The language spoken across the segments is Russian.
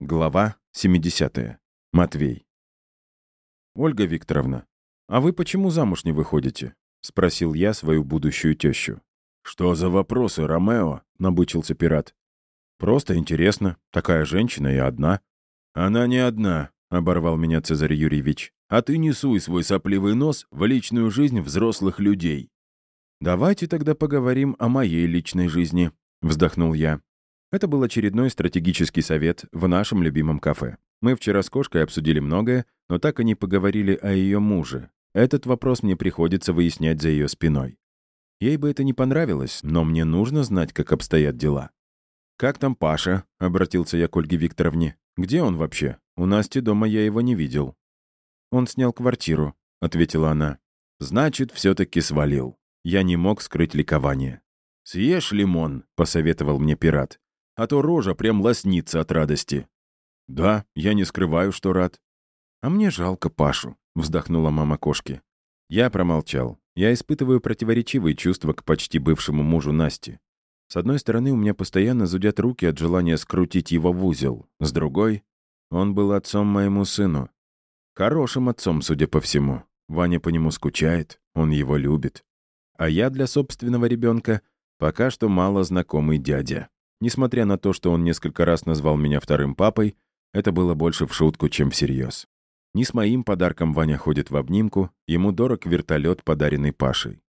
Глава 70. Матвей. «Ольга Викторовна, а вы почему замуж не выходите?» — спросил я свою будущую тещу. «Что за вопросы, Ромео?» — набычился пират. «Просто интересно. Такая женщина и одна». «Она не одна», — оборвал меня Цезарь Юрьевич. «А ты не суй свой сопливый нос в личную жизнь взрослых людей». «Давайте тогда поговорим о моей личной жизни», — вздохнул я. Это был очередной стратегический совет в нашем любимом кафе. Мы вчера с кошкой обсудили многое, но так и не поговорили о ее муже. Этот вопрос мне приходится выяснять за ее спиной. Ей бы это не понравилось, но мне нужно знать, как обстоят дела. «Как там Паша?» — обратился я к Ольге Викторовне. «Где он вообще? У Насти дома я его не видел». «Он снял квартиру», — ответила она. «Значит, все-таки свалил». Я не мог скрыть ликование. «Съешь лимон», — посоветовал мне пират а то рожа прям лоснится от радости. «Да, я не скрываю, что рад». «А мне жалко Пашу», — вздохнула мама кошки. Я промолчал. Я испытываю противоречивые чувства к почти бывшему мужу Насти. С одной стороны, у меня постоянно зудят руки от желания скрутить его в узел. С другой, он был отцом моему сыну. Хорошим отцом, судя по всему. Ваня по нему скучает, он его любит. А я для собственного ребенка пока что мало знакомый дядя. Несмотря на то, что он несколько раз назвал меня вторым папой, это было больше в шутку, чем всерьез. Не с моим подарком Ваня ходит в обнимку, ему дорог вертолет, подаренный Пашей.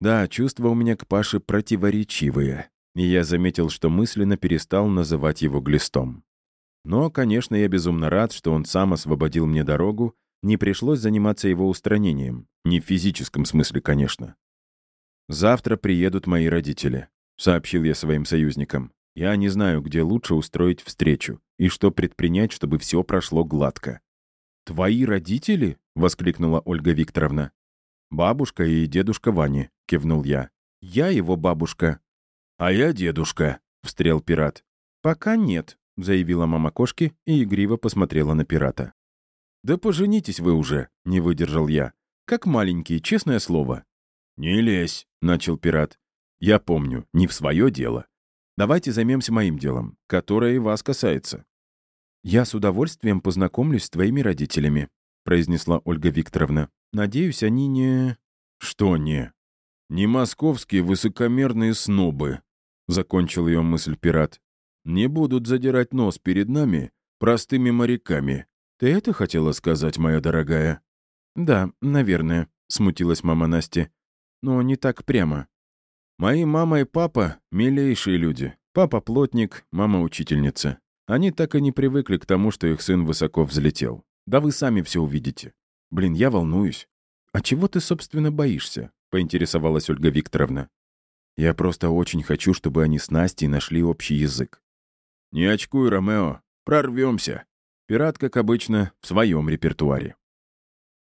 Да, чувства у меня к Паше противоречивые, и я заметил, что мысленно перестал называть его глистом. Но, конечно, я безумно рад, что он сам освободил мне дорогу, не пришлось заниматься его устранением. Не в физическом смысле, конечно. Завтра приедут мои родители сообщил я своим союзникам. «Я не знаю, где лучше устроить встречу и что предпринять, чтобы все прошло гладко». «Твои родители?» — воскликнула Ольга Викторовна. «Бабушка и дедушка Вани», — кивнул я. «Я его бабушка». «А я дедушка», — встрял пират. «Пока нет», — заявила мама кошки и игриво посмотрела на пирата. «Да поженитесь вы уже», — не выдержал я. «Как маленький, честное слово». «Не лезь», — начал пират. Я помню, не в свое дело. Давайте займемся моим делом, которое и вас касается. Я с удовольствием познакомлюсь с твоими родителями, произнесла Ольга Викторовна. Надеюсь, они не... Что не? Не московские высокомерные снобы, закончил ее мысль пират. Не будут задирать нос перед нами, простыми моряками. Ты это хотела сказать, моя дорогая? Да, наверное, смутилась мама Насти. Но не так прямо. Мои мама и папа — милейшие люди. Папа плотник, мама учительница. Они так и не привыкли к тому, что их сын высоко взлетел. Да вы сами все увидите. Блин, я волнуюсь. А чего ты, собственно, боишься? Поинтересовалась Ольга Викторовна. Я просто очень хочу, чтобы они с Настей нашли общий язык. Не очкуй, Ромео. Прорвемся. Пират, как обычно, в своем репертуаре.